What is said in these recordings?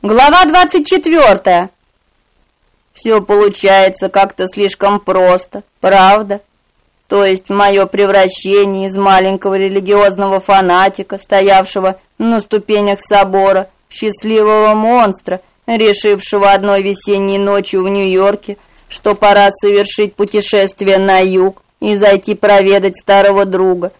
Глава 24. Все получается как-то слишком просто, правда? То есть мое превращение из маленького религиозного фанатика, стоявшего на ступенях собора, в счастливого монстра, решившего одной весенней ночью в Нью-Йорке, что пора совершить путешествие на юг и зайти проведать старого друга.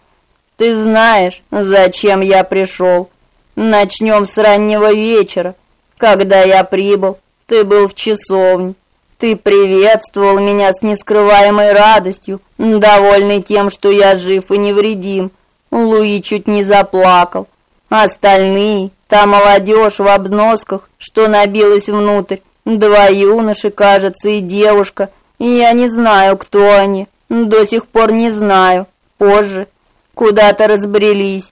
Ты знаешь, зачем я пришел? Начнем с раннего вечера. Когда я прибыл, ты был в часовне. Ты приветствовал меня с нескрываемой радостью, довольный тем, что я жив и невредим. Луи чуть не заплакал. Остальные, та молодежь в обносках, что набилась внутрь, два юноши, кажется, и девушка, я не знаю, кто они, до сих пор не знаю. Позже куда-то разбрелись.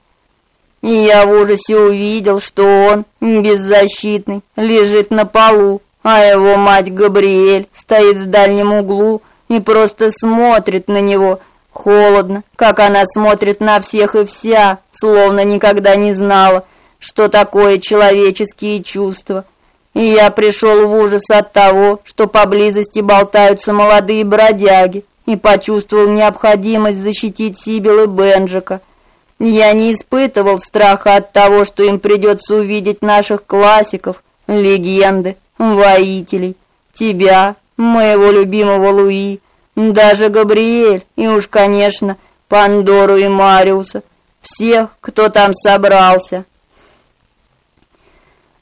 И я в ужасе увидел, что он, беззащитный, лежит на полу, а его мать Габриэль стоит в дальнем углу и просто смотрит на него, холодно, как она смотрит на всех и вся, словно никогда не знала, что такое человеческие чувства. И я пришел в ужас от того, что поблизости болтаются молодые бродяги, и почувствовал необходимость защитить Сибил и Бенджика. Я не испытывал страха от того, что им придется увидеть наших классиков, легенды, воителей, тебя, моего любимого Луи, даже Габриэль и уж, конечно, Пандору и Мариуса, всех, кто там собрался.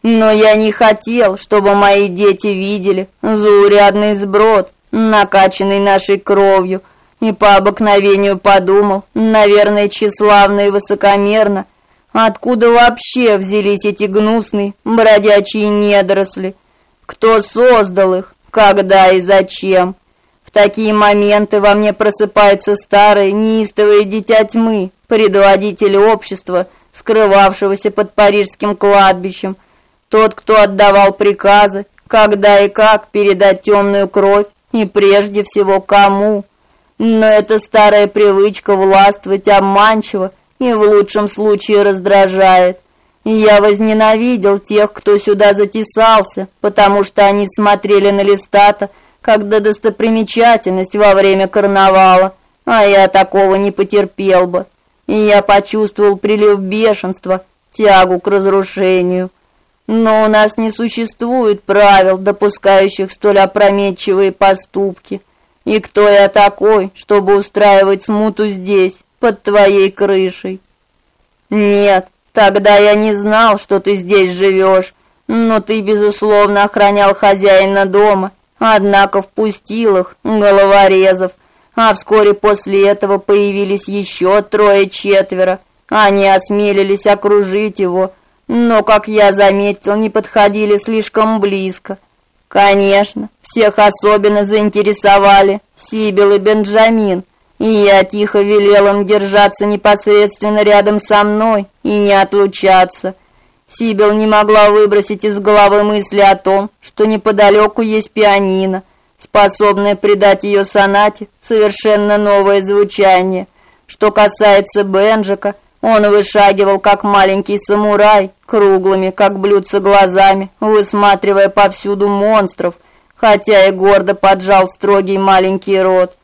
Но я не хотел, чтобы мои дети видели заурядный сброд, накачанный нашей кровью, и по обыкновению подумал, наверное, тщеславно и высокомерно, откуда вообще взялись эти гнусные бродячие недоросли, кто создал их, когда и зачем. В такие моменты во мне просыпается старое неистовое дитя тьмы, предводитель общества, скрывавшегося под парижским кладбищем, тот, кто отдавал приказы, когда и как передать темную кровь, и прежде всего кому. Но эта старая привычка властвовать обманчиво и в лучшем случае раздражает. Я возненавидел тех, кто сюда затесался, потому что они смотрели на Листата как на достопримечательность во время карнавала, а я такого не потерпел бы. И я почувствовал прилив бешенства, тягу к разрушению. Но у нас не существует правил, допускающих столь опрометчивые поступки. И кто я такой, чтобы устраивать смуту здесь, под твоей крышей? Нет, тогда я не знал, что ты здесь живешь, но ты, безусловно, охранял хозяина дома, однако впустил их, головорезов, а вскоре после этого появились еще трое-четверо. Они осмелились окружить его, но, как я заметил, не подходили слишком близко. Конечно, всех особенно заинтересовали Сибил и Бенджамин, и я тихо велел им держаться непосредственно рядом со мной и не отлучаться. Сибил не могла выбросить из головы мысли о том, что неподалеку есть пианино, способное придать ее сонате совершенно новое звучание. Что касается Бенджика, он вышагивал, как маленький самурай, круглыми, как блюдца глазами, высматривая повсюду монстров, хотя и гордо поджал строгий маленький рот.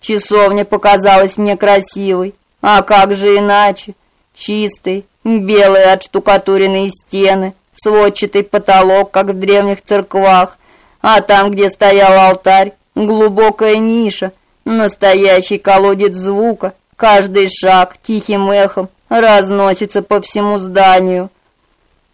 Часовня показалась мне красивой, а как же иначе? Чистый, белые отштукатуренные стены, сводчатый потолок, как в древних церквах, а там, где стоял алтарь, глубокая ниша, настоящий колодец звука, каждый шаг тихим эхом разносится по всему зданию.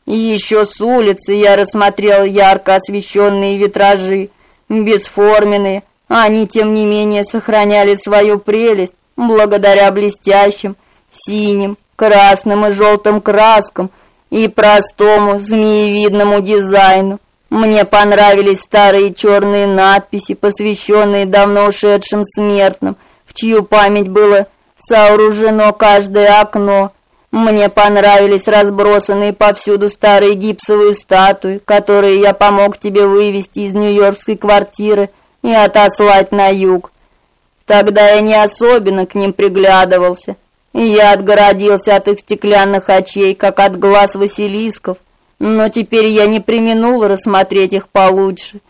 И еще с улицы я рассмотрел ярко освещенные витражи, бесформенные, они тем не менее сохраняли свою прелесть благодаря блестящим синим, красным и желтым краскам и простому змеевидному дизайну. Мне понравились старые черные надписи, посвященные давно ушедшим смертным, в чью память было сооружено каждое окно. Мне понравились разбросанные повсюду старые гипсовые статуи, которые я помог тебе вывести из нью-йоркской квартиры и отослать на юг. Тогда я не особенно к ним приглядывался, я отгородился от их стеклянных очей, как от глаз василисков. но теперь я не применул рассмотреть их получше.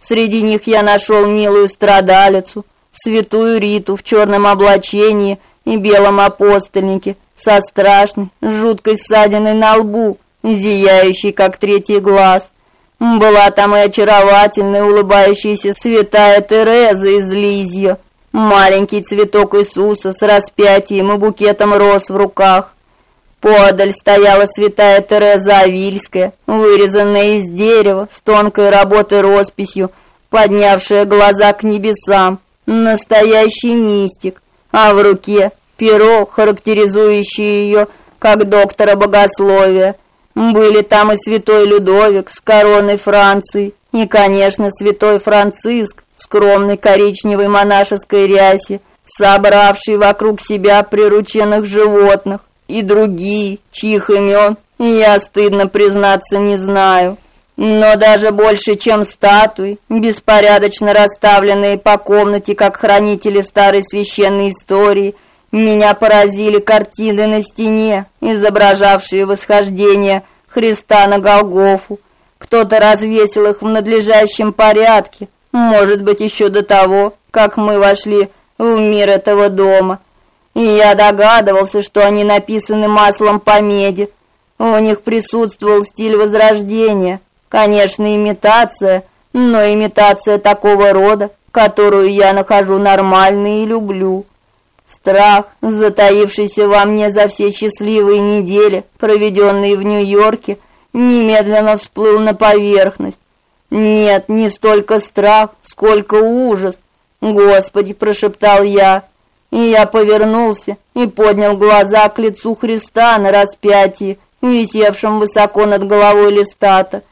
Среди них я нашел милую страдалицу, святую Риту в черном облачении и белом апостольнике, со страшной, жуткой ссадиной на лбу, зияющей, как третий глаз. Была там и очаровательная, улыбающаяся святая Тереза из Лизья, маленький цветок Иисуса с распятием и букетом роз в руках. Подаль стояла святая Тереза Авильская, вырезанная из дерева, с тонкой работой росписью, поднявшая глаза к небесам, настоящий мистик, а в руке перо, характеризующее ее как доктора богословия. Были там и святой Людовик с короной Франции, и, конечно, святой Франциск в скромной коричневой монашеской рясе, собравший вокруг себя прирученных животных, и другие, чьих имен я, стыдно признаться, не знаю. Но даже больше, чем статуи, беспорядочно расставленные по комнате, как хранители старой священной истории, меня поразили картины на стене, изображавшие восхождение Христа на Голгофу. Кто-то развесил их в надлежащем порядке, может быть, еще до того, как мы вошли в мир этого дома. И я догадывался, что они написаны маслом по меди. У них присутствовал стиль Возрождения. Конечно, имитация, но имитация такого рода, которую я нахожу нормальной и люблю. Страх, затаившийся во мне за все счастливые недели, проведенные в Нью-Йорке, немедленно всплыл на поверхность. Нет, не столько страх, сколько ужас. Господи, прошептал я. И я повернулся и поднял глаза к лицу Христа на распятии, висевшем высоко над головой листата.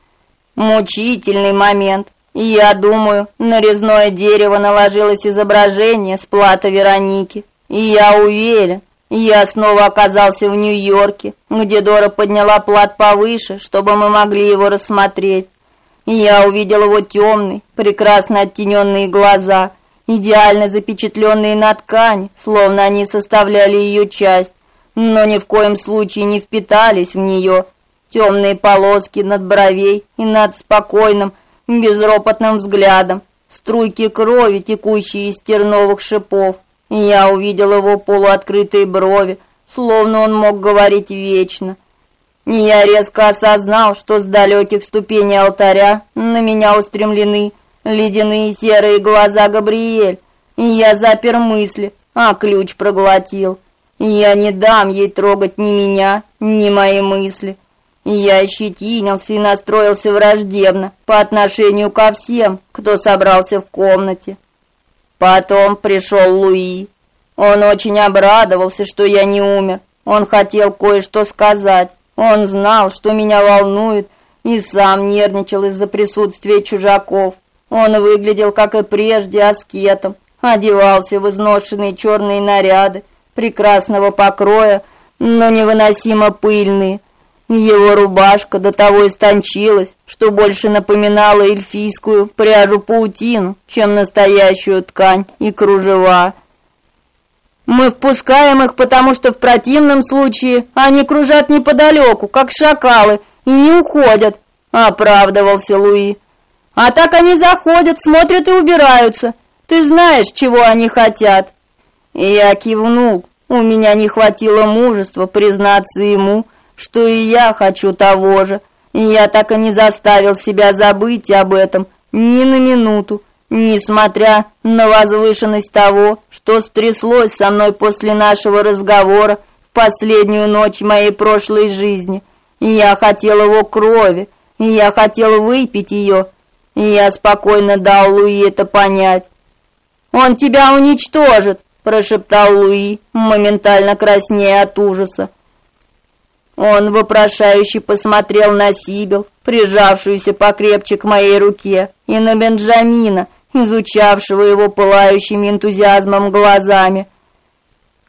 Мучительный момент. Я думаю, на резное дерево наложилось изображение с плата Вероники. И я уверен, я снова оказался в Нью-Йорке, где Дора подняла плат повыше, чтобы мы могли его рассмотреть. И я увидел его темный, прекрасно оттененные глаза, идеально запечатленные на ткани, словно они составляли ее часть, но ни в коем случае не впитались в нее. Темные полоски над бровей и над спокойным, безропотным взглядом, струйки крови, текущие из терновых шипов. Я увидел его полуоткрытые брови, словно он мог говорить вечно. Я резко осознал, что с далеких ступеней алтаря на меня устремлены ледяные серые глаза Габриэль. Я запер мысли, а ключ проглотил. Я не дам ей трогать ни меня, ни мои мысли. Я ощетинился и настроился враждебно по отношению ко всем, кто собрался в комнате. Потом пришел Луи. Он очень обрадовался, что я не умер. Он хотел кое-что сказать. Он знал, что меня волнует, и сам нервничал из-за присутствия чужаков. Он выглядел, как и прежде, аскетом, одевался в изношенные черные наряды, прекрасного покроя, но невыносимо пыльные. Его рубашка до того истончилась, что больше напоминала эльфийскую пряжу-паутину, чем настоящую ткань и кружева. Мы впускаем их, потому что в противном случае они кружат неподалеку, как шакалы, и не уходят, оправдывался Луи. А так они заходят, смотрят и убираются. Ты знаешь, чего они хотят. Я кивнул. У меня не хватило мужества признаться ему, что и я хочу того же. И я так и не заставил себя забыть об этом ни на минуту, несмотря на возвышенность того, что стряслось со мной после нашего разговора в последнюю ночь моей прошлой жизни. Я хотел его крови, я хотел выпить ее, и я спокойно дал Луи это понять. «Он тебя уничтожит!» – прошептал Луи, моментально краснея от ужаса. Он вопрошающе посмотрел на Сибил, прижавшуюся покрепче к моей руке, и на Бенджамина, изучавшего его пылающими энтузиазмом глазами.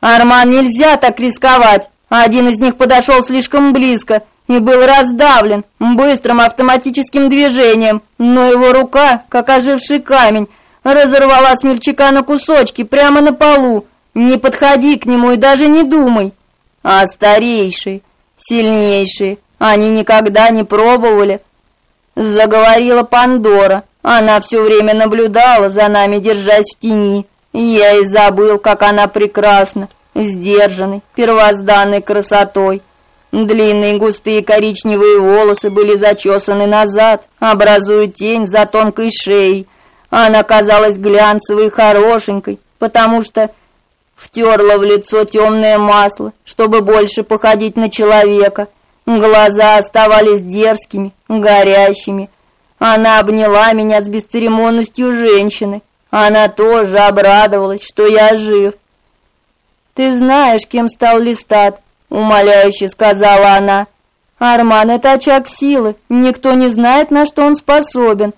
«Арман, нельзя так рисковать!» Один из них подошел слишком близко и был раздавлен быстрым автоматическим движением, но его рука, как оживший камень, разорвала смельчака на кусочки прямо на полу. «Не подходи к нему и даже не думай!» А старейший, сильнейший, Они никогда не пробовали. Заговорила Пандора. Она все время наблюдала за нами, держась в тени. Я и забыл, как она прекрасна, сдержанной, первозданной красотой. Длинные густые коричневые волосы были зачесаны назад, образуя тень за тонкой шеей. Она казалась глянцевой и хорошенькой, потому что втерла в лицо темное масло, чтобы больше походить на человека. Глаза оставались дерзкими, горящими. Она обняла меня с бесцеремонностью женщины. Она тоже обрадовалась, что я жив. Ты знаешь, кем стал Листат? умоляюще сказала она. Арман это очаг силы. Никто не знает, на что он способен.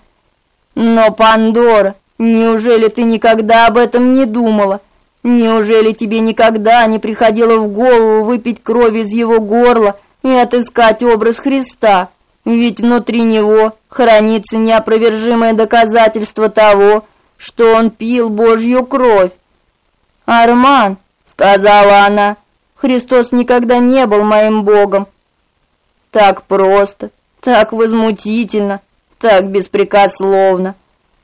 Но Пандора, неужели ты никогда об этом не думала? Неужели тебе никогда не приходило в голову выпить кровь из его горла и отыскать образ Христа? Ведь внутри него хранится неопровержимое доказательство того, что он пил Божью кровь. Арман, сказала она, Христос никогда не был моим богом. Так просто, так возмутительно, так беспрекословно.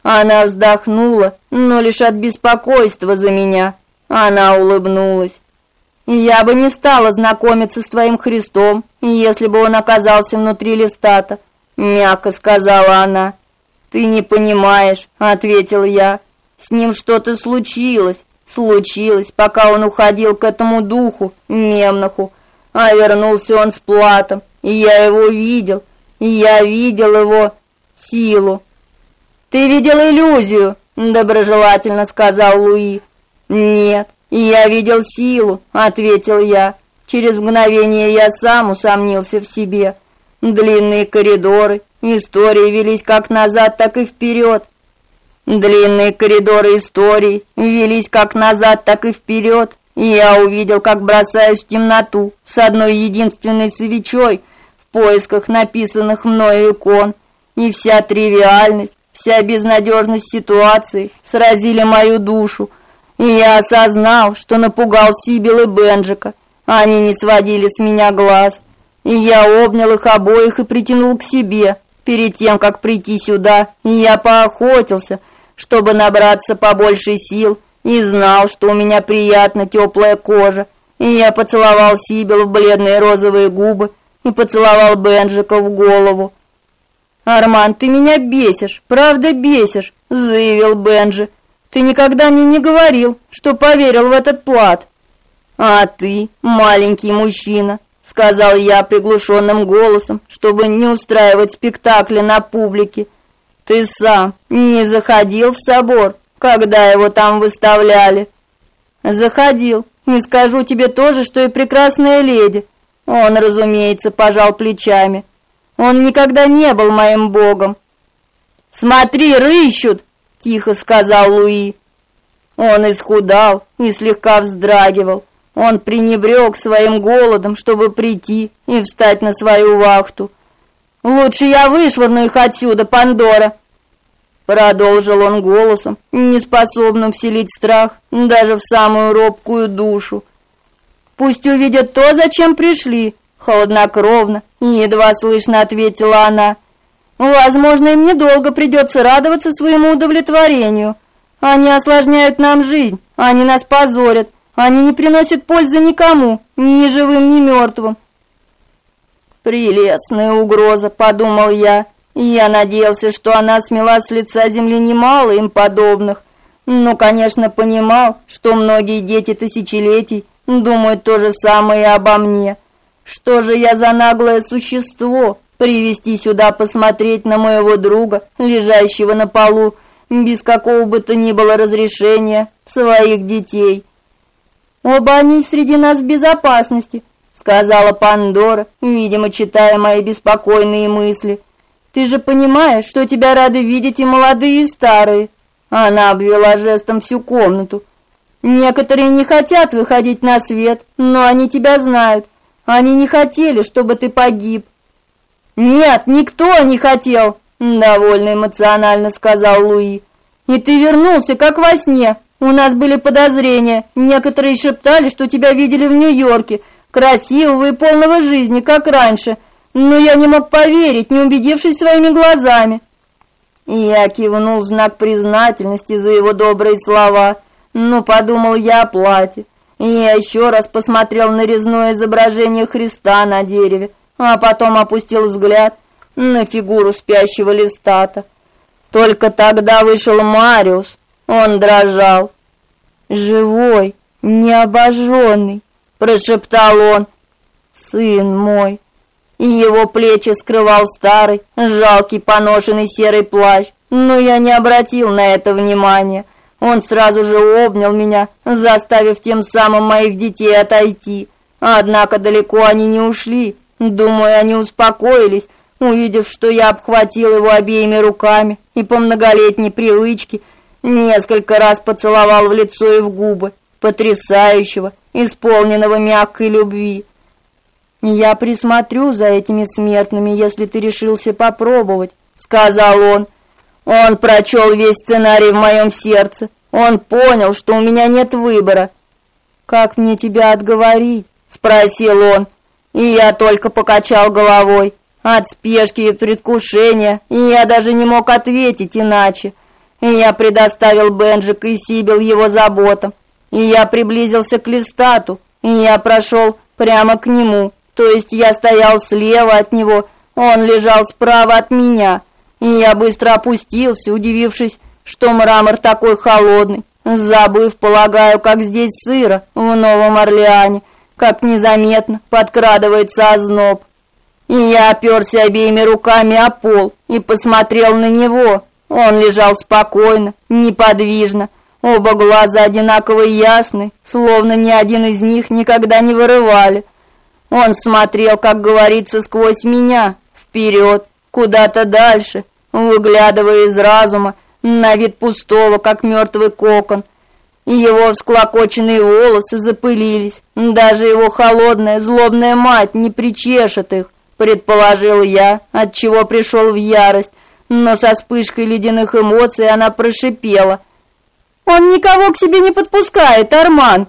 Она вздохнула, но лишь от беспокойства за меня. Она улыбнулась. Я бы не стала знакомиться с твоим Христом, если бы он оказался внутри листата, мягко сказала она. Ты не понимаешь, ответил я. С ним что-то случилось, случилось, пока он уходил к этому духу, Мемнаху. А вернулся он с платом, и я его видел, и я видел его силу. Ты видел иллюзию, доброжелательно сказал Луи. Нет, я видел силу, ответил я. Через мгновение я сам усомнился в себе. Длинные коридоры, истории велись как назад, так и вперед. Длинные коридоры истории велись как назад, так и вперед. Я увидел, как бросаюсь в темноту с одной единственной свечой в поисках написанных мною икон. И вся тривиальность, вся безнадежность ситуации сразили мою душу. И я осознал, что напугал Сибил и Бенджика. Они не сводили с меня глаз. И я обнял их обоих и притянул к себе. Перед тем, как прийти сюда, я поохотился – чтобы набраться побольше сил, и знал, что у меня приятно теплая кожа. И я поцеловал Сибил в бледные розовые губы и поцеловал Бенджика в голову. «Арман, ты меня бесишь, правда бесишь», — заявил Бенджи. «Ты никогда мне не говорил, что поверил в этот плат». «А ты, маленький мужчина», — сказал я приглушенным голосом, чтобы не устраивать спектакля на публике, — ты сам не заходил в собор, когда его там выставляли? Заходил. И скажу тебе тоже, что и прекрасная леди. Он, разумеется, пожал плечами. Он никогда не был моим богом. Смотри, рыщут, тихо сказал Луи. Он исхудал и слегка вздрагивал. Он пренебрег своим голодом, чтобы прийти и встать на свою вахту. Лучше я вышвырну их отсюда, Пандора, продолжил он голосом, неспособным вселить страх даже в самую робкую душу. Пусть увидят то, зачем пришли, холоднокровно, едва слышно ответила она. Возможно, им недолго придется радоваться своему удовлетворению. Они осложняют нам жизнь, они нас позорят, они не приносят пользы никому, ни живым, ни мертвым. Прелестная угроза, подумал я. Я надеялся, что она смела с лица земли немало им подобных, но, конечно, понимал, что многие дети тысячелетий думают то же самое обо мне. Что же я за наглое существо привести сюда посмотреть на моего друга, лежащего на полу, без какого бы то ни было разрешения своих детей? Оба они среди нас в безопасности, сказала Пандора, видимо, читая мои беспокойные мысли. Ты же понимаешь, что тебя рады видеть и молодые, и старые. Она обвела жестом всю комнату. Некоторые не хотят выходить на свет, но они тебя знают. Они не хотели, чтобы ты погиб. Нет, никто не хотел, довольно эмоционально сказал Луи. И ты вернулся как во сне. У нас были подозрения. Некоторые шептали, что тебя видели в Нью-Йорке, красивого и полного жизни, как раньше. но я не мог поверить, не убедившись своими глазами. Я кивнул в знак признательности за его добрые слова, но подумал я о плате. И я еще раз посмотрел на резное изображение Христа на дереве, а потом опустил взгляд на фигуру спящего листата. Только тогда вышел Мариус. Он дрожал. «Живой, необожженный», — прошептал он. «Сын мой». И его плечи скрывал старый, жалкий, поношенный серый плащ. Но я не обратил на это внимания. Он сразу же обнял меня, заставив тем самым моих детей отойти. Однако далеко они не ушли. Думаю, они успокоились, увидев, что я обхватил его обеими руками и по многолетней привычке несколько раз поцеловал в лицо и в губы, потрясающего, исполненного мягкой любви. Я присмотрю за этими смертными, если ты решился попробовать, сказал он. Он прочел весь сценарий в моем сердце. Он понял, что у меня нет выбора. Как мне тебя отговорить? спросил он. И я только покачал головой. От спешки и предвкушения я даже не мог ответить иначе. И я предоставил Бенджик и Сибил его заботам. И я приблизился к Листату, и я прошел прямо к нему. То есть я стоял слева от него, он лежал справа от меня. И я быстро опустился, удивившись, что мрамор такой холодный, забыв, полагаю, как здесь сыро в Новом Орлеане, как незаметно подкрадывается озноб. И я оперся обеими руками о пол и посмотрел на него. Он лежал спокойно, неподвижно, оба глаза одинаково ясны, словно ни один из них никогда не вырывали. Он смотрел, как говорится, сквозь меня, вперед, куда-то дальше, выглядывая из разума, на вид пустого, как мертвый кокон. Его всклокоченные волосы запылились, даже его холодная, злобная мать не причешет их предположил я, от чего пришел в ярость, но со вспышкой ледяных эмоций она прошипела: "Он никого к себе не подпускает, Арман".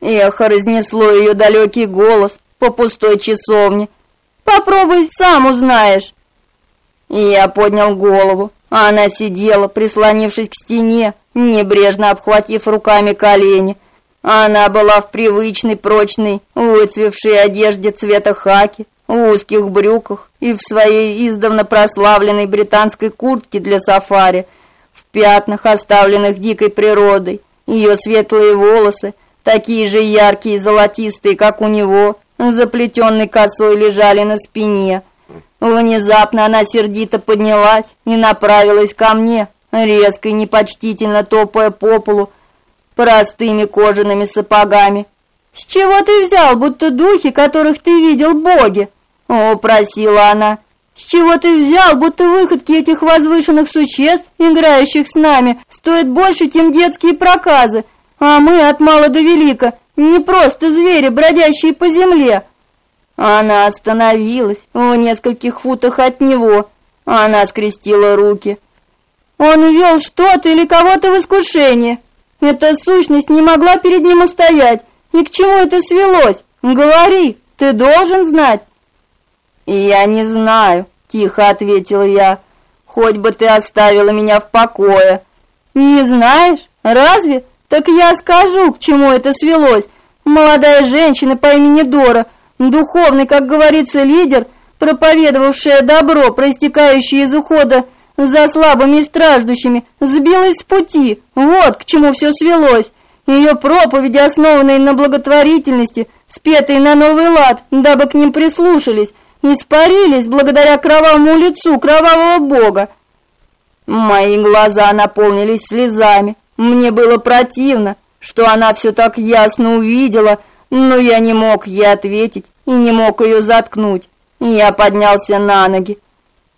Эхо разнесло ее далекий голос по пустой часовне. "Попробуй сам узнаешь". Я поднял голову. Она сидела, прислонившись к стене, небрежно обхватив руками колени. Она была в привычной прочной, выцвевшей одежде цвета хаки, в узких брюках и в своей издавна прославленной британской куртке для сафари, в пятнах, оставленных дикой природой. Ее светлые волосы, такие же яркие и золотистые, как у него, заплетенной косой лежали на спине. Внезапно она сердито поднялась и направилась ко мне, резко и непочтительно топая по полу простыми кожаными сапогами. «С чего ты взял, будто духи, которых ты видел, боги?» О, просила она. С чего ты взял, будто выходки этих возвышенных существ, играющих с нами, стоят больше, чем детские проказы, а мы от мала до велика не просто звери, бродящие по земле. Она остановилась в нескольких футах от него. Она скрестила руки. Он ввел что-то или кого-то в искушение. Эта сущность не могла перед ним устоять. И к чему это свелось? Говори, ты должен знать. «Я не знаю», — тихо ответила я. «Хоть бы ты оставила меня в покое». «Не знаешь? Разве? Так я скажу, к чему это свелось. Молодая женщина по имени Дора, духовный, как говорится, лидер, проповедовавшая добро, проистекающее из ухода за слабыми и страждущими, сбилась с пути. Вот к чему все свелось. Ее проповеди, основанные на благотворительности, спетые на новый лад, дабы к ним прислушались, испарились благодаря кровавому лицу кровавого бога. Мои глаза наполнились слезами. Мне было противно, что она все так ясно увидела, но я не мог ей ответить и не мог ее заткнуть. Я поднялся на ноги.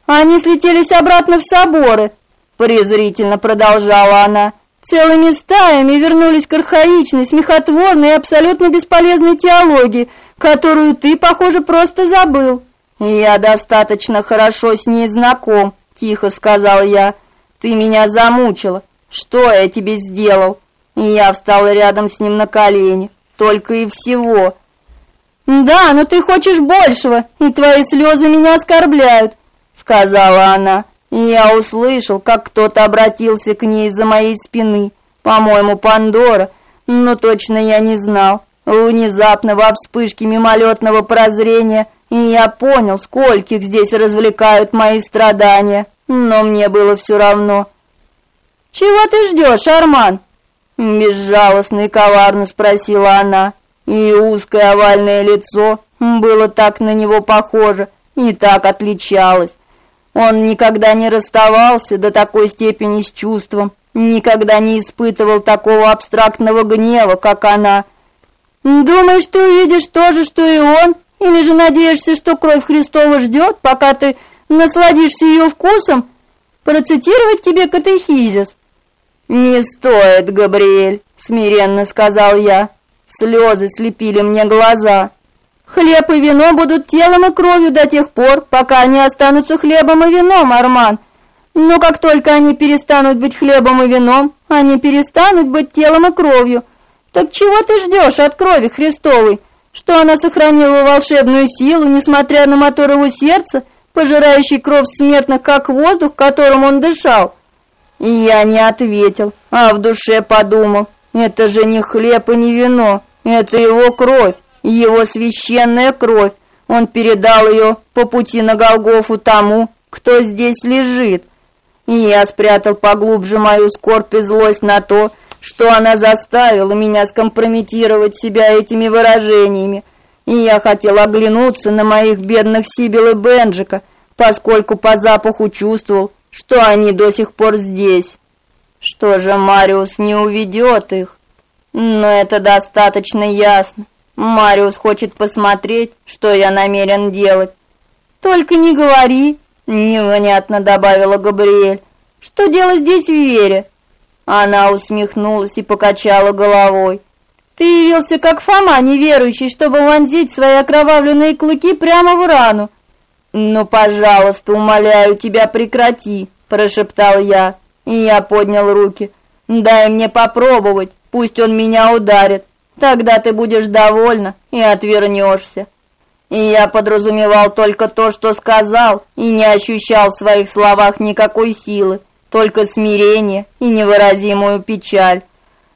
Они слетелись обратно в соборы, презрительно продолжала она. Целыми стаями вернулись к архаичной, смехотворной и абсолютно бесполезной теологии, которую ты, похоже, просто забыл. «Я достаточно хорошо с ней знаком», — тихо сказал я. «Ты меня замучила. Что я тебе сделал?» Я встал рядом с ним на колени. Только и всего. «Да, но ты хочешь большего, и твои слезы меня оскорбляют», — сказала она. Я услышал, как кто-то обратился к ней из-за моей спины. По-моему, Пандора, но точно я не знал. Внезапно во вспышке мимолетного прозрения я понял, скольких здесь развлекают мои страдания, но мне было все равно. «Чего ты ждешь, Арман?» Безжалостно и коварно спросила она, и узкое овальное лицо было так на него похоже и так отличалось. Он никогда не расставался до такой степени с чувством, никогда не испытывал такого абстрактного гнева, как она. «Думаешь, ты увидишь то же, что и он?» Или же надеешься, что кровь Христова ждет, пока ты насладишься ее вкусом? Процитировать тебе катехизис? Не стоит, Габриэль, смиренно сказал я. Слезы слепили мне глаза. Хлеб и вино будут телом и кровью до тех пор, пока они останутся хлебом и вином, Арман. Но как только они перестанут быть хлебом и вином, они перестанут быть телом и кровью. Так чего ты ждешь от крови Христовой? что она сохранила волшебную силу, несмотря на мотор его сердца, пожирающий кровь смертных, как воздух, которым он дышал. Я не ответил, а в душе подумал, это же не хлеб и не вино, это его кровь, его священная кровь. Он передал ее по пути на Голгофу тому, кто здесь лежит. И я спрятал поглубже мою скорбь и злость на то, что она заставила меня скомпрометировать себя этими выражениями, и я хотел оглянуться на моих бедных Сибил и Бенджика, поскольку по запаху чувствовал, что они до сих пор здесь. Что же Мариус не уведет их? Но это достаточно ясно. Мариус хочет посмотреть, что я намерен делать. Только не говори, невнятно добавила Габриэль. Что делать здесь в Вере? Она усмехнулась и покачала головой. Ты явился как Фома, неверующий, чтобы вонзить свои окровавленные клыки прямо в рану. "Ну, пожалуйста, умоляю тебя, прекрати", прошептал я. И я поднял руки. "Дай мне попробовать, пусть он меня ударит. Тогда ты будешь довольна и отвернешься». И я подразумевал только то, что сказал, и не ощущал в своих словах никакой силы только смирение и невыразимую печаль.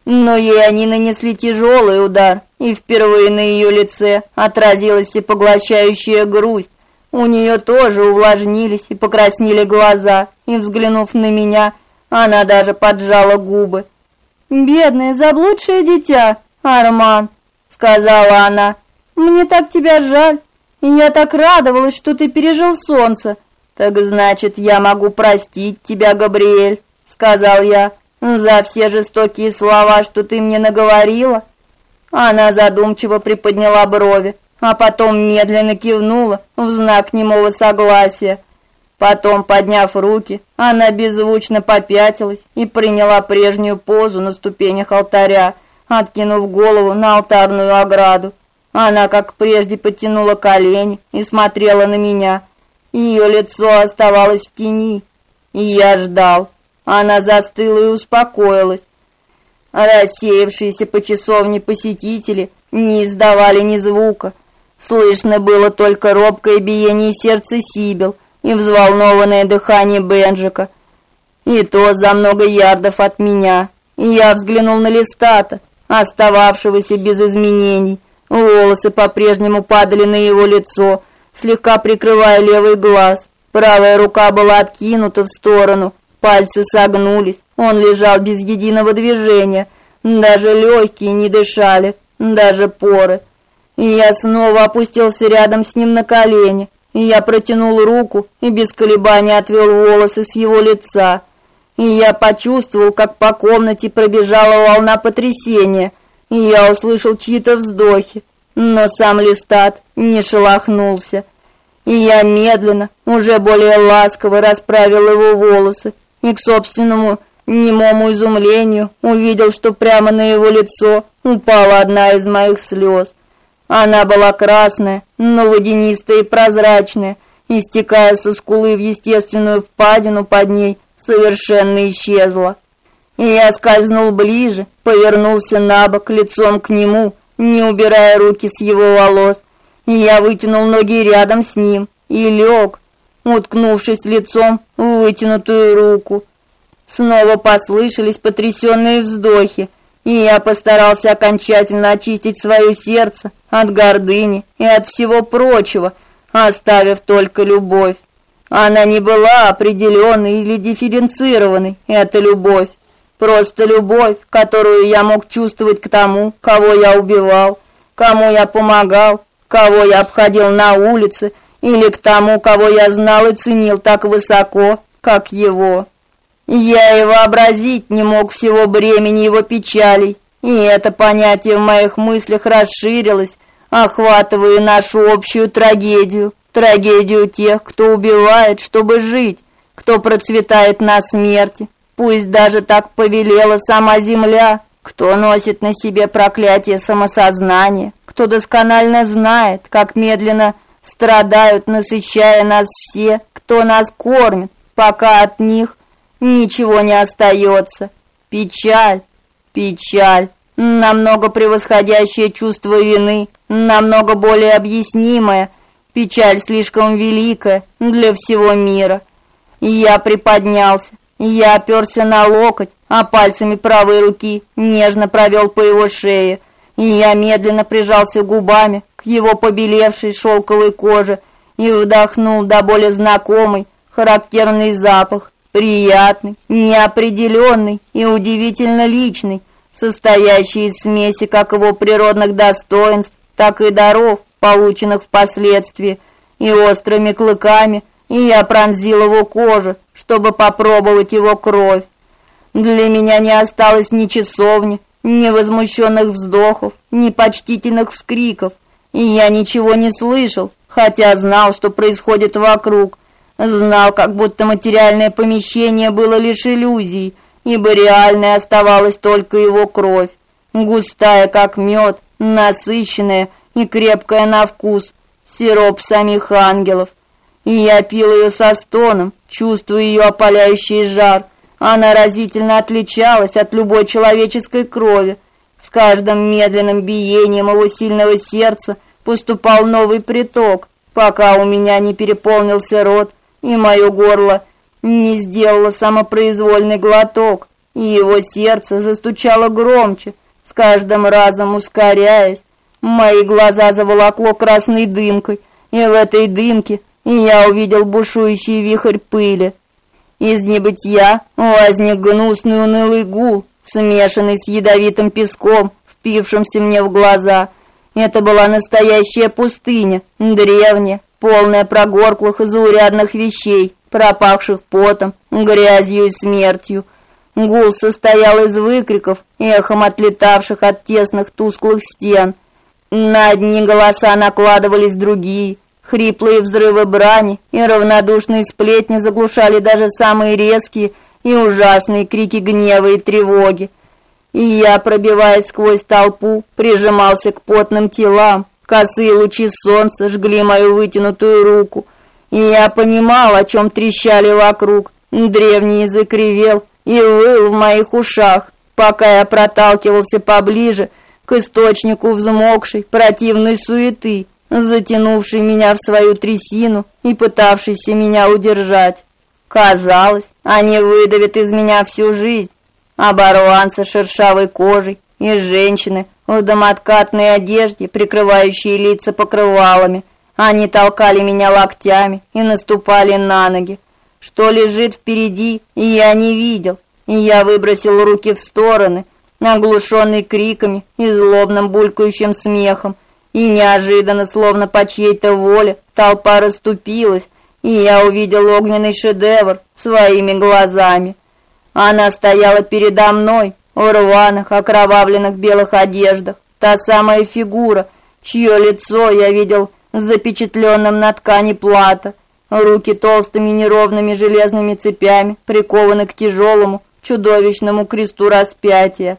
Но ей они нанесли тяжелый удар, и впервые на ее лице отразилась и поглощающая грусть. У нее тоже увлажнились и покраснели глаза, и, взглянув на меня, она даже поджала губы. «Бедное заблудшее дитя, Арман», — сказала она, — «мне так тебя жаль, и я так радовалась, что ты пережил солнце». Так значит, я могу простить тебя, Габриэль, сказал я, за все жестокие слова, что ты мне наговорила. Она задумчиво приподняла брови, а потом медленно кивнула в знак немого согласия. Потом, подняв руки, она беззвучно попятилась и приняла прежнюю позу на ступенях алтаря, откинув голову на алтарную ограду. Она, как прежде, подтянула колени и смотрела на меня, ее лицо оставалось в тени, и я ждал. Она застыла и успокоилась. Рассеявшиеся по часовне посетители не издавали ни звука. Слышно было только робкое биение сердца Сибил и взволнованное дыхание Бенджика. И то за много ярдов от меня. Я взглянул на Листата, остававшегося без изменений. Волосы по-прежнему падали на его лицо, слегка прикрывая левый глаз. Правая рука была откинута в сторону, пальцы согнулись. Он лежал без единого движения, даже легкие не дышали, даже поры. И я снова опустился рядом с ним на колени, и я протянул руку и без колебаний отвел волосы с его лица. И я почувствовал, как по комнате пробежала волна потрясения, и я услышал чьи-то вздохи, но сам Листат не шелохнулся. И я медленно, уже более ласково расправил его волосы, и к собственному немому изумлению увидел, что прямо на его лицо упала одна из моих слез. Она была красная, но водянистая и прозрачная, и стекая со скулы в естественную впадину под ней, совершенно исчезла. И я скользнул ближе, повернулся на бок лицом к нему, не убирая руки с его волос, Я вытянул ноги рядом с ним и лег, уткнувшись лицом в вытянутую руку. Снова послышались потрясенные вздохи, и я постарался окончательно очистить свое сердце от гордыни и от всего прочего, оставив только любовь. Она не была определенной или дифференцированной, это любовь. Просто любовь, которую я мог чувствовать к тому, кого я убивал, кому я помогал, кого я обходил на улице, или к тому, кого я знал и ценил так высоко, как его. Я и вообразить не мог всего бремени его печалей, и это понятие в моих мыслях расширилось, охватывая нашу общую трагедию, трагедию тех, кто убивает, чтобы жить, кто процветает на смерти, пусть даже так повелела сама земля, кто носит на себе проклятие самосознания, кто досконально знает, как медленно страдают, насыщая нас все, кто нас кормит, пока от них ничего не остается. Печаль, печаль, намного превосходящее чувство вины, намного более объяснимое, печаль слишком великая для всего мира. Я приподнялся, я оперся на локоть, а пальцами правой руки нежно провел по его шее, и я медленно прижался губами к его побелевшей шелковой коже и вдохнул до боли знакомый, характерный запах, приятный, неопределенный и удивительно личный, состоящий из смеси как его природных достоинств, так и даров, полученных впоследствии, и острыми клыками, и я пронзил его кожу, чтобы попробовать его кровь. Для меня не осталось ни часовни, ни возмущенных вздохов, ни почтительных вскриков, и я ничего не слышал, хотя знал, что происходит вокруг, знал, как будто материальное помещение было лишь иллюзией, ибо реальной оставалась только его кровь, густая, как мед, насыщенная и крепкая на вкус, сироп самих ангелов. И я пил ее со стоном, чувствуя ее опаляющий жар. Она разительно отличалась от любой человеческой крови. С каждым медленным биением его сильного сердца поступал новый приток, пока у меня не переполнился рот и мое горло не сделало самопроизвольный глоток, и его сердце застучало громче, с каждым разом ускоряясь. Мои глаза заволокло красной дымкой, и в этой дымке я увидел бушующий вихрь пыли. Из небытия возник гнусный унылый гул, смешанный с ядовитым песком, впившимся мне в глаза. Это была настоящая пустыня, древняя, полная прогорклых и заурядных вещей, пропахших потом, грязью и смертью. Гул состоял из выкриков, эхом отлетавших от тесных тусклых стен. На одни голоса накладывались другие, хриплые взрывы брани и равнодушные сплетни заглушали даже самые резкие и ужасные крики гнева и тревоги. И я, пробиваясь сквозь толпу, прижимался к потным телам, Косые лучи солнца жгли мою вытянутую руку, и я понимал, о чем трещали вокруг. Древний язык ревел и выл в моих ушах, пока я проталкивался поближе к источнику взмокшей, противной суеты, затянувшей меня в свою трясину и пытавшейся меня удержать. Казалось, они выдавят из меня всю жизнь. Оборванцы шершавой кожей и женщины, в домоткатной одежде, прикрывающей лица покрывалами. Они толкали меня локтями и наступали на ноги. Что лежит впереди, я не видел, и я выбросил руки в стороны, оглушенный криками и злобным булькающим смехом, и неожиданно, словно по чьей-то воле, толпа расступилась, и я увидел огненный шедевр своими глазами. Она стояла передо мной, в рваных, окровавленных белых одеждах, та самая фигура, чье лицо я видел запечатленным на ткани плата, руки толстыми неровными железными цепями прикованы к тяжелому, чудовищному кресту распятия.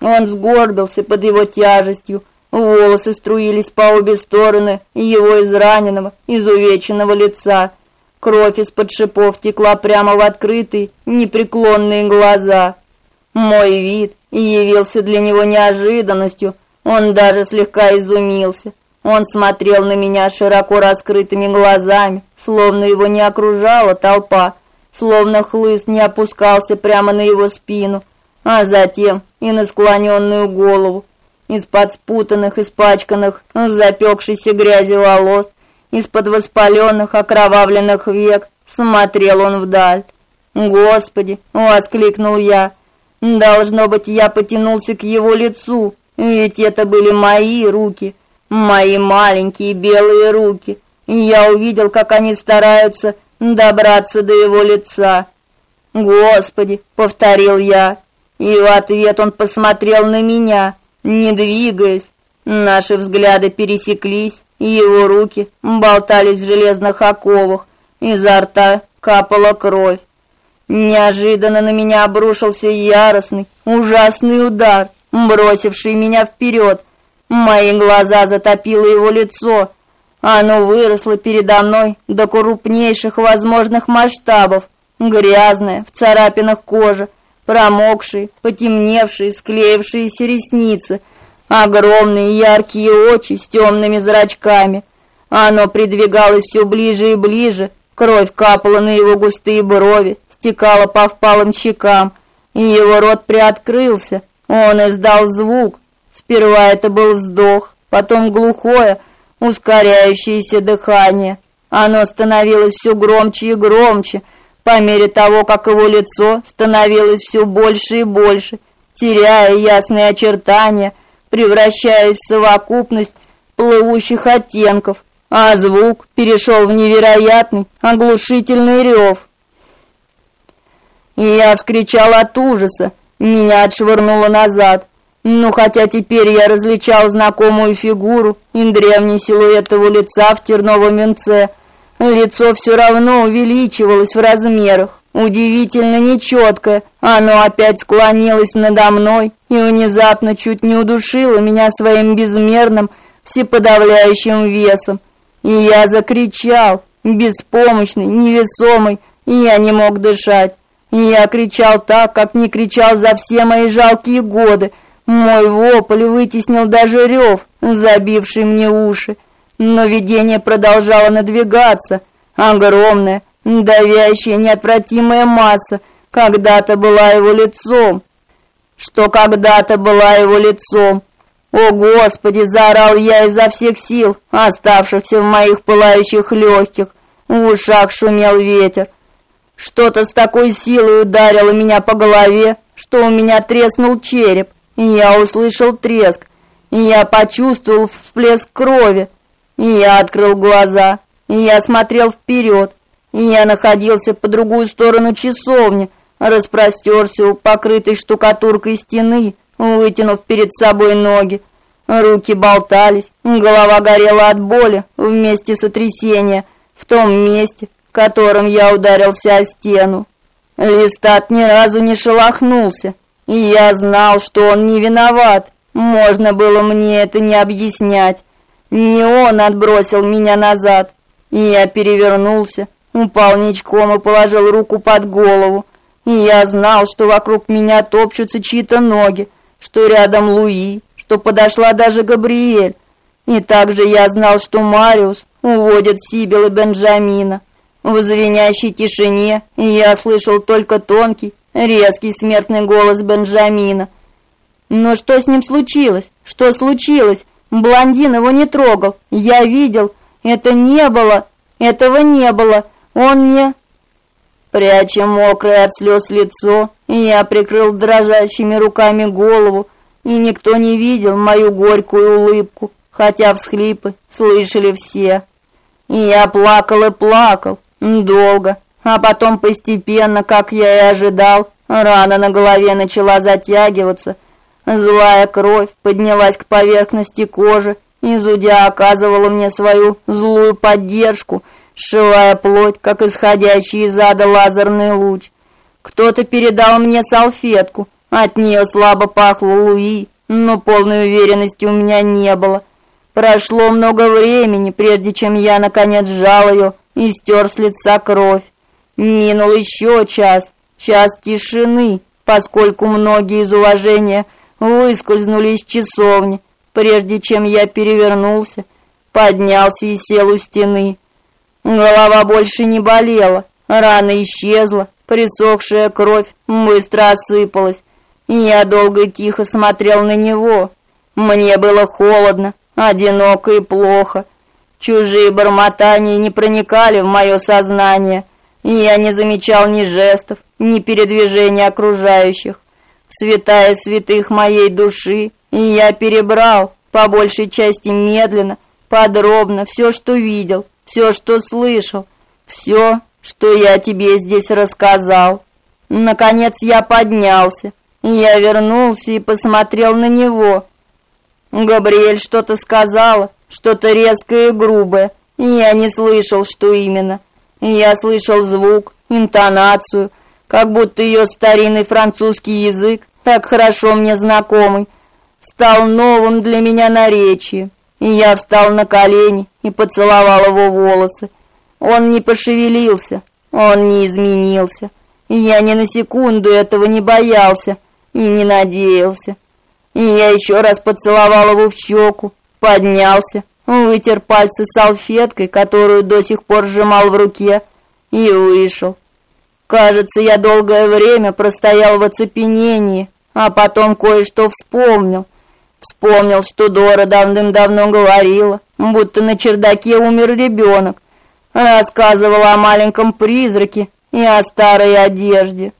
Он сгорбился под его тяжестью, волосы струились по обе стороны его израненного, изувеченного лица. Кровь из-под шипов текла прямо в открытые, непреклонные глаза. Мой вид явился для него неожиданностью. Он даже слегка изумился. Он смотрел на меня широко раскрытыми глазами, словно его не окружала толпа, словно хлыст не опускался прямо на его спину, а затем и на склоненную голову. Из-под спутанных, испачканных, запекшейся грязи волос, из-под воспаленных, окровавленных век смотрел он вдаль. «Господи!» — воскликнул я. «Должно быть, я потянулся к его лицу, ведь это были мои руки». Мои маленькие белые руки. Я увидел, как они стараются добраться до его лица. "Господи", повторил я. И в ответ он посмотрел на меня, не двигаясь. Наши взгляды пересеклись, его руки болтались в железных оковах. Изо рта капала кровь. Неожиданно на меня обрушился яростный, ужасный удар, бросивший меня вперед. Мои глаза затопило его лицо. Оно выросло передо мной до крупнейших возможных масштабов. Грязное, в царапинах кожа, промокшие, потемневшие, склеившиеся ресницы, огромные яркие очи с темными зрачками. Оно придвигалось все ближе и ближе, кровь капала на его густые брови, стекала по впалым щекам, и его рот приоткрылся. Он издал звук, Сперва это был вздох, потом глухое, ускоряющееся дыхание. Оно становилось все громче и громче, по мере того, как его лицо становилось все больше и больше, теряя ясные очертания, превращаясь в совокупность плывущих оттенков, а звук перешел в невероятный, оглушительный рев. И я вскричал от ужаса, меня отшвырнуло назад. Ну, хотя теперь я различал знакомую фигуру и древний силуэт его лица в терновом венце, лицо все равно увеличивалось в размерах, удивительно нечеткое. Оно опять склонилось надо мной и внезапно чуть не удушило меня своим безмерным, всеподавляющим весом. И я закричал, беспомощный, невесомый, и я не мог дышать. И я кричал так, как не кричал за все мои жалкие годы, мой вопль вытеснил даже рев, забивший мне уши. Но видение продолжало надвигаться. Огромная, давящая, неотвратимая масса когда-то была его лицом. Что когда-то была его лицом. О, Господи, заорал я изо всех сил, оставшихся в моих пылающих легких. В ушах шумел ветер. Что-то с такой силой ударило меня по голове, что у меня треснул череп. Я услышал треск, я почувствовал всплеск крови. Я открыл глаза, я смотрел вперед. Я находился по другую сторону часовни, распростерся у покрытой штукатуркой стены, вытянув перед собой ноги. Руки болтались, голова горела от боли вместе сотрясения в том месте, которым я ударился о стену. Листат ни разу не шелохнулся, и я знал, что он не виноват. Можно было мне это не объяснять. Не он отбросил меня назад. И я перевернулся, упал ничком и положил руку под голову. И я знал, что вокруг меня топчутся чьи-то ноги, что рядом Луи, что подошла даже Габриэль. И также я знал, что Мариус уводит Сибил и Бенджамина. В звенящей тишине я слышал только тонкий, резкий смертный голос Бенджамина. Но что с ним случилось? Что случилось? Блондин его не трогал. Я видел. Это не было. Этого не было. Он не... Пряча мокрое от слез лицо, я прикрыл дрожащими руками голову, и никто не видел мою горькую улыбку, хотя всхлипы слышали все. И я плакал и плакал, долго, а потом постепенно, как я и ожидал, рана на голове начала затягиваться. Злая кровь поднялась к поверхности кожи и зудя оказывала мне свою злую поддержку, сшивая плоть, как исходящий из ада лазерный луч. Кто-то передал мне салфетку, от нее слабо пахло Луи, но полной уверенности у меня не было. Прошло много времени, прежде чем я наконец сжал ее и стер с лица кровь. Минул еще час, час тишины, поскольку многие из уважения выскользнули из часовни, прежде чем я перевернулся поднялся и сел у стены. Голова больше не болела, рана исчезла, присохшая кровь быстро осыпалась. Я долго и тихо смотрел на него. Мне было холодно, одиноко и плохо. Чужие бормотания не проникали в мое сознание, я не замечал ни жестов, ни передвижения окружающих. Святая святых моей души, и я перебрал, по большей части медленно, подробно, все, что видел, все, что слышал, все, что я тебе здесь рассказал. Наконец я поднялся, я вернулся и посмотрел на него. Габриэль что-то сказала, что-то резкое и грубое, я не слышал, что именно. Я слышал звук, интонацию, как будто ее старинный французский язык, так хорошо мне знакомый, стал новым для меня наречием. И я встал на колени и поцеловал его волосы. Он не пошевелился, он не изменился. И я ни на секунду этого не боялся и не надеялся. И я еще раз поцеловал его в щеку, поднялся, вытер пальцы салфеткой, которую до сих пор сжимал в руке, и вышел. Кажется, я долгое время простоял в оцепенении, а потом кое-что вспомнил. Вспомнил, что Дора давным-давно говорила, будто на чердаке умер ребенок. Рассказывала о маленьком призраке и о старой одежде.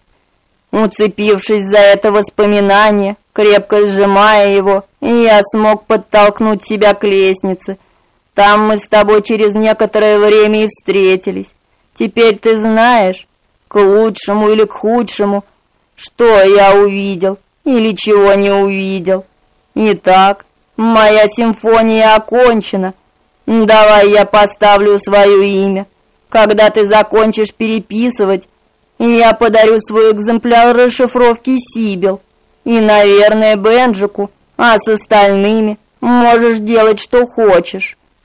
Уцепившись за это воспоминание, крепко сжимая его, я смог подтолкнуть себя к лестнице. Там мы с тобой через некоторое время и встретились. Теперь ты знаешь, к лучшему или к худшему, что я увидел или чего не увидел. Итак, моя симфония окончена. Давай я поставлю свое имя. Когда ты закончишь переписывать, я подарю свой экземпляр расшифровки Сибил. И, наверное, Бенджику, а с остальными можешь делать что хочешь.